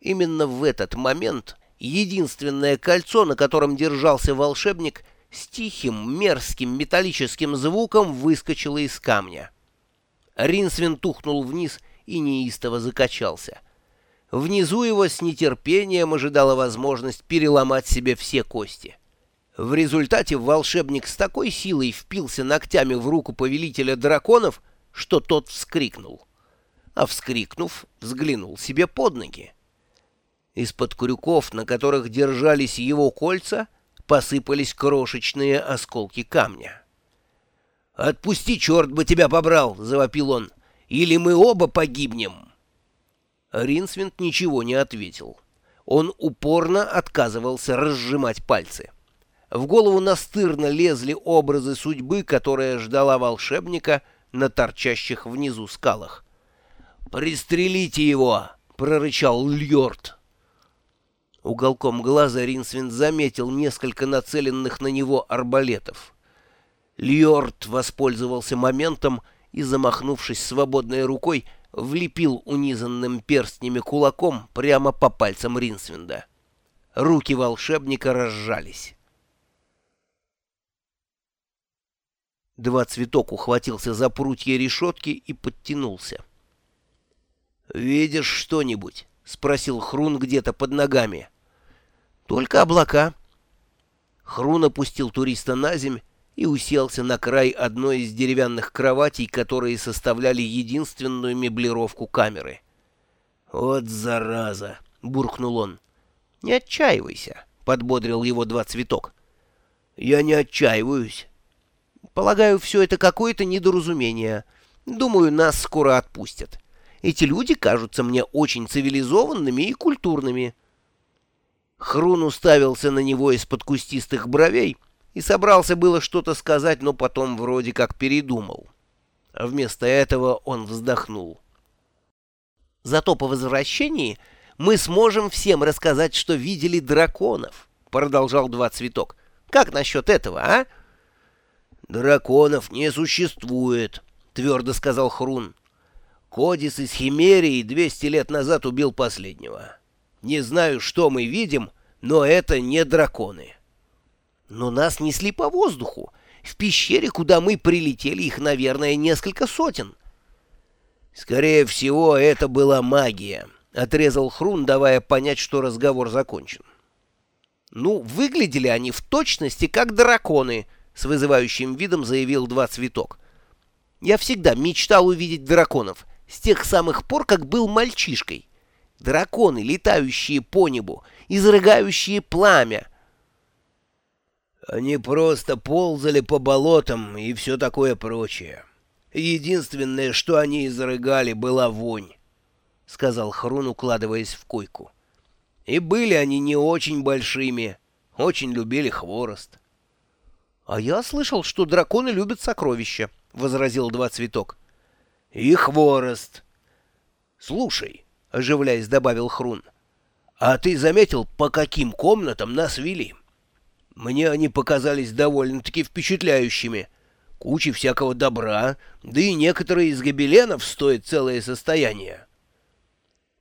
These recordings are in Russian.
Именно в этот момент единственное кольцо, на котором держался волшебник, с тихим, мерзким металлическим звуком выскочило из камня. Ринсвин тухнул вниз и неистово закачался. Внизу его с нетерпением ожидала возможность переломать себе все кости. В результате волшебник с такой силой впился ногтями в руку повелителя драконов, что тот вскрикнул. А вскрикнув, взглянул себе под ноги. Из-под крюков, на которых держались его кольца, посыпались крошечные осколки камня. «Отпусти, черт бы тебя побрал!» — завопил он. «Или мы оба погибнем!» Ринсвинд ничего не ответил. Он упорно отказывался разжимать пальцы. В голову настырно лезли образы судьбы, которая ждала волшебника на торчащих внизу скалах. «Пристрелите его!» — прорычал Льорд. Уголком глаза Ринсвинд заметил несколько нацеленных на него арбалетов. Льорд воспользовался моментом и, замахнувшись свободной рукой, влепил унизанным перстнями кулаком прямо по пальцам Ринсвинда. Руки волшебника разжались. Два цветок ухватился за прутья решетки и подтянулся. «Видишь что-нибудь?» — спросил Хрун где-то под ногами. «Только облака». Хрун опустил туриста на земь и уселся на край одной из деревянных кроватей, которые составляли единственную меблировку камеры. «Вот зараза!» — буркнул он. «Не отчаивайся», — подбодрил его два цветок. «Я не отчаиваюсь. Полагаю, все это какое-то недоразумение. Думаю, нас скоро отпустят». Эти люди кажутся мне очень цивилизованными и культурными. Хрун уставился на него из-под кустистых бровей и собрался было что-то сказать, но потом вроде как передумал. А вместо этого он вздохнул. «Зато по возвращении мы сможем всем рассказать, что видели драконов», — продолжал Два Цветок. «Как насчет этого, а?» «Драконов не существует», — твердо сказал Хрун. Кодис из Химерии 200 лет назад убил последнего. Не знаю, что мы видим, но это не драконы. Но нас несли по воздуху. В пещере, куда мы прилетели, их, наверное, несколько сотен. Скорее всего, это была магия, — отрезал Хрун, давая понять, что разговор закончен. Ну, выглядели они в точности как драконы, — с вызывающим видом заявил Два Цветок. Я всегда мечтал увидеть драконов — с тех самых пор, как был мальчишкой. Драконы, летающие по небу, изрыгающие пламя. Они просто ползали по болотам и все такое прочее. Единственное, что они изрыгали, была вонь, — сказал Хрун, укладываясь в койку. И были они не очень большими, очень любили хворост. — А я слышал, что драконы любят сокровища, — возразил Два Цветок и хворост. — Слушай, — оживляясь, добавил Хрун, — а ты заметил, по каким комнатам нас вели? Мне они показались довольно-таки впечатляющими. Куча всякого добра, да и некоторые из гобеленов стоят целое состояние.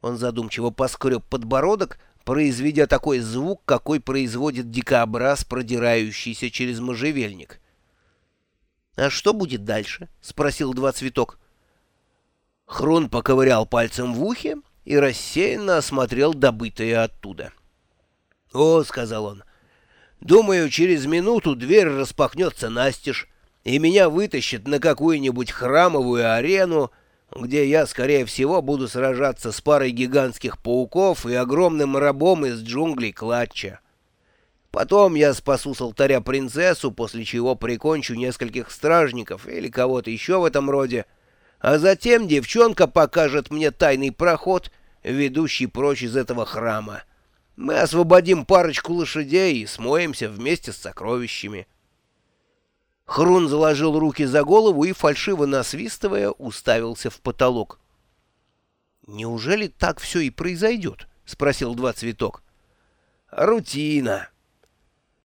Он задумчиво поскреб подбородок, произведя такой звук, какой производит дикобраз, продирающийся через можжевельник. — А что будет дальше? — спросил Два Цветок. — Хрун поковырял пальцем в ухе и рассеянно осмотрел добытое оттуда. «О», — сказал он, — «думаю, через минуту дверь распахнется настежь, и меня вытащат на какую-нибудь храмовую арену, где я, скорее всего, буду сражаться с парой гигантских пауков и огромным рабом из джунглей Клатча. Потом я спасу с алтаря принцессу, после чего прикончу нескольких стражников или кого-то еще в этом роде, — а затем девчонка покажет мне тайный проход, ведущий прочь из этого храма. Мы освободим парочку лошадей и смоемся вместе с сокровищами. Хрун заложил руки за голову и, фальшиво насвистывая, уставился в потолок. «Неужели так все и произойдет?» — спросил Два Цветок. «Рутина»,